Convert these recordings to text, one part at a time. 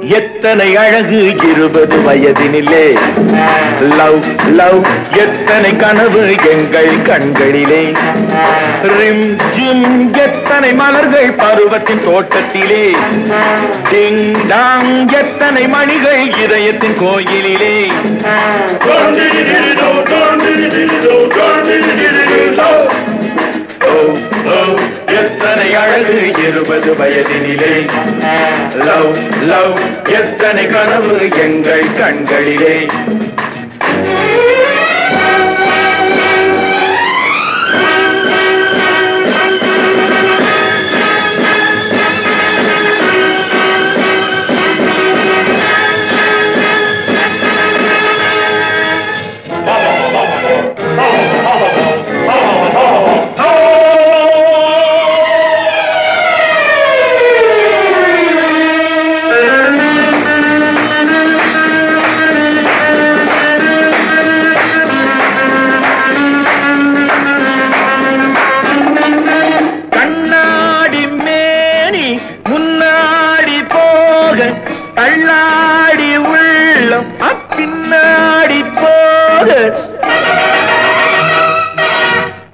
எத்தனை அழகு இருபது வயதினிலே. லவ் லவ் எத்தனை கனவு எங்கள் கண்களிலே. ரிம் ஜிம் எத்தனை மலர்கள் பருவத்தின் தோட்டத்திலே. டிங் டாங் எத்தனை மணிகள் இதயத்தின் கோயிலிலே. அழகு இருபது வயதினிலே. லவ் லவ் எத்தனை கனவு எங்கள் கண்களிலே. மகள் தள்ளாடி உள்ளம் அப்பின்னாடி போக.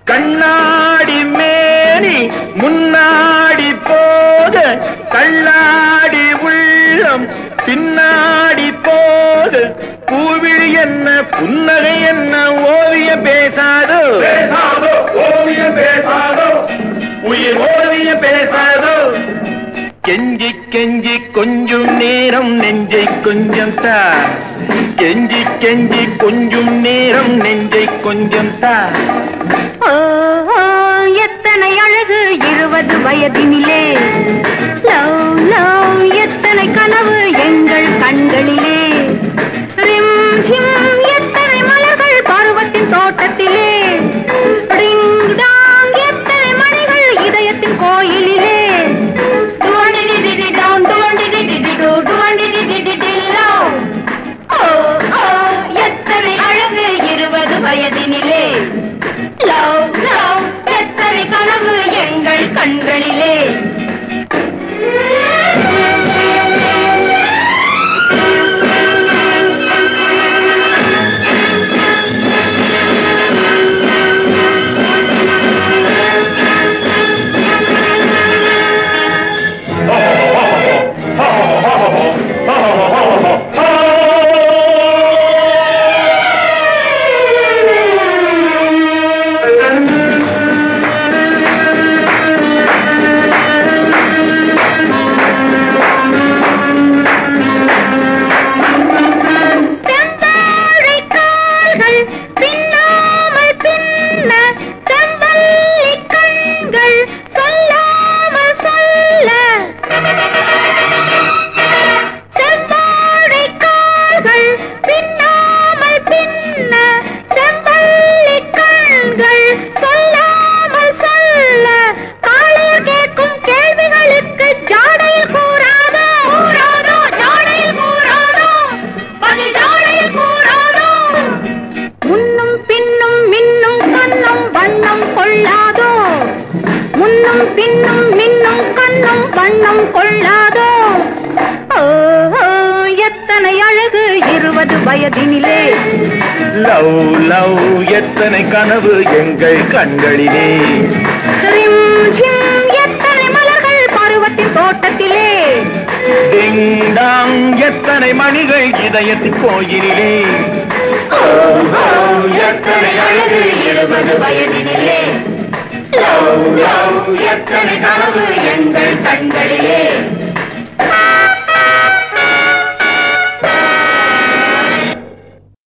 கண்ணாடி மேனி முன்னாடி போக. தள்ளாடி உள்ளம் பின்னாடி போக. பூவிழி என்ன புன்னகை என்ன ஓவிய பேசாதோ? ஓவிய பேசாதோ? உயிர் ஓவிய பேசாதோ? கெஞ்சி கெஞ்சி கொஞ்சம் நேரம் நெஞ்சை கொஞ்சம் தா. கெஞ்சி கெஞ்சி கொஞ்சம் நேரம் நெஞ்சை கொஞ்சம் தா. ஓ எத்தனை அழகு இருபது வயதினிலே. லவ் லவ் முன்னும் பின்னும் மின்னும் கண்ணும் வண்ணம் கொள்ளாதோ? எத்தனை அழகு இருபது வயதினிலே. லவ் லவ் எத்தனை கனவு எங்கள் கண்களிலே. எத்தனை மலர்கள் பருவத்தின் தோட்டத்திலே. டிங் டாங் எத்தனை மணிகள் இதயத்தின் ஓ, எத்தனை அழகு இருபது வயதினிலே. எத்தனை கனவு? எங்கள் கண்களிலே.